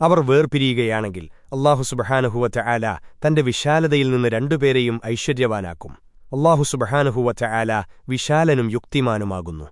അവർ വേർപിരിയുകയാണെങ്കിൽ അള്ളാഹു സുബഹാനുഹുവറ്റ ആല തന്റെ വിശാലതയിൽ നിന്ന് രണ്ടുപേരെയും ഐശ്വര്യവാനാക്കും. അള്ളാഹു സുബഹാനുഹുവറ്റ ആല വിശാലനും യുക്തിമാനുമാകുന്നു.